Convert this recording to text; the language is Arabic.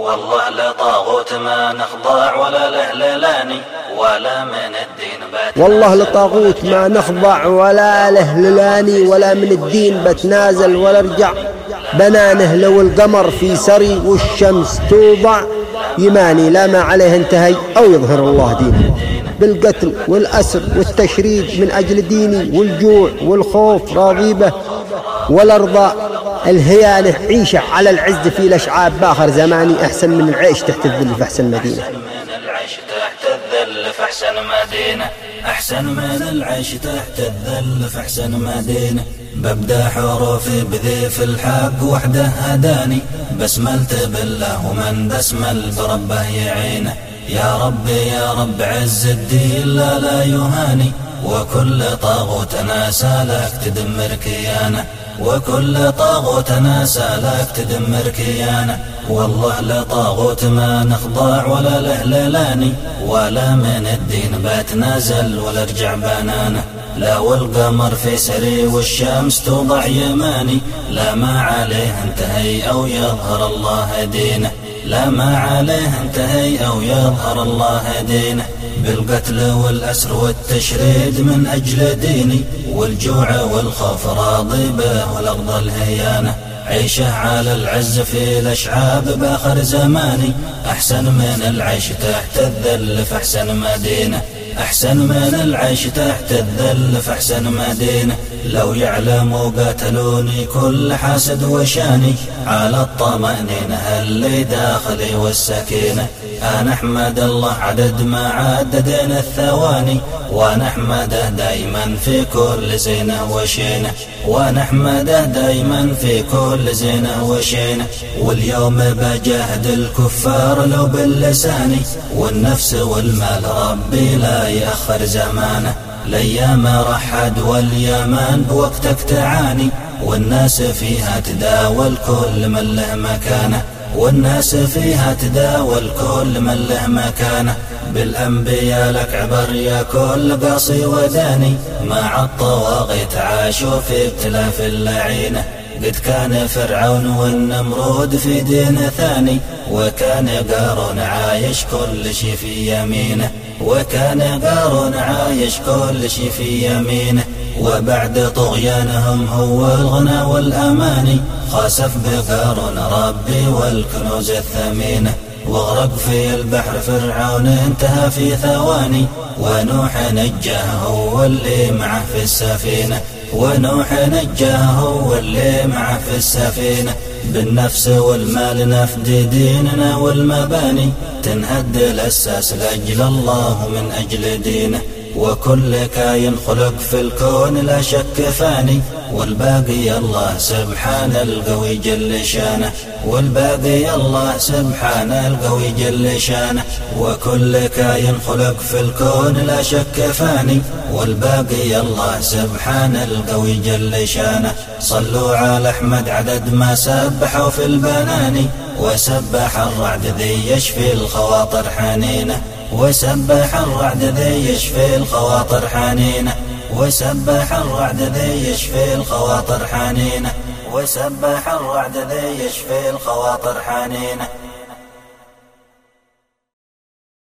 والله لطاغوت ما نخضع ولا لهللاني ولا من الدين بتنازل والله لطاغوت ما نخضع ولا لهللاني ولا من الدين بتنازل ولا ارجع بنانه لو القمر في سري والشمس توضع. يماني لا ما عليه انتهي أو يظهر الله دينه. بالقتل والأسر والتشريد من أجل ديني والجوع والخوف راضي به. الهيانة عيشة على العز في الأشعاب باخر زماني أحسن من العيش تحت الذل في في أحسن مدينة. أحسن من العيش تحت الذل في أحسن مدينة. ببدأ حروفي بذي في الحق وحدة هداني بسملت بالله ومن بسمل بربه يعينه. يا رب يا رب عز الدين لا لا يهاني. وكل طاغوت سالك تدمر كيانه. وكل طاغوت سألك تدمر كيانه والله لطاغوت ما نخضع ولا لهللاني ولا من الدين بتنازل ولا ارجع بنانة. لا والقمر في سري والشمس توضع يماني لا ما عليه انتهي أو يظهر الله دينه. لا ما عليه انتهي أو يظهر الله دينه بالقتل والأسر والتشريد من أجل ديني. والجوع والخوف راضي به والأرض الهيانة عيشه على العز في الأشعاب بآخر زماني. أحسن من العيش تحت الذل في أحسن مدينة أحسن من العيش تحت الذل في أحسن مدينة لو يعلموا قتلوني كل حاسد وشاني. على الطمأنينة اللي داخلي والسكينة. أنا أحمد الله عدد ما عددنا الثواني ونحمده دايما في كل زينة وشينة ونحمده دايما في كل زينة وشينة. واليوم بجاهد الكفار لو باللساني والنفس والمال ربي لا يأخر زمانه. الأيام رحد واليمان بوقتك تعاني والناس فيها تداول كل من له مكانه. والناس فيها تداول كل من له مكانة. بالأنبياء لك عبر يا كل قاصي وداني. مع الطواغيت عاشوا في ابتلاف اللعينة. قد كان فرعون والنمرود في دين ثاني وكان قارون عايش كل شي في يمينه وكان قارون عايش كل شي في يمينه وبعد طغيانهم هو الغنى والأماني خسف بقارون ربي والكنوز الثمينة. واغرق في البحر فرعون انتهى في ثواني ونوح نجاه هو اللي معه في السفينة. ونوح نجاه هو اللي معه في السفينة. بالنفس والمال نفدي ديننا والمباني. تنهد الأساس لأجل الله من أجل دينه. وكل كاين خلق في الكون لا شك فاني. والباقي الله سبحان القوي جل شانه والباقي الله سبحان القوي جل شانه. وكل كاين خلق في الكون لا شك فاني والباقي الله سبحان القوي جل شانه. صلوا على أحمد عدد ما سبحوا في البناني وسبح الرعد ذي يشفي الخواطر حنينه. وسبح الرعد ذي يشفي الخواطر حنينه. وسبح الرعد ذي يشفي الخواطر حنينة. وسبح الرعد ذي يشفي الخواطر حنينة.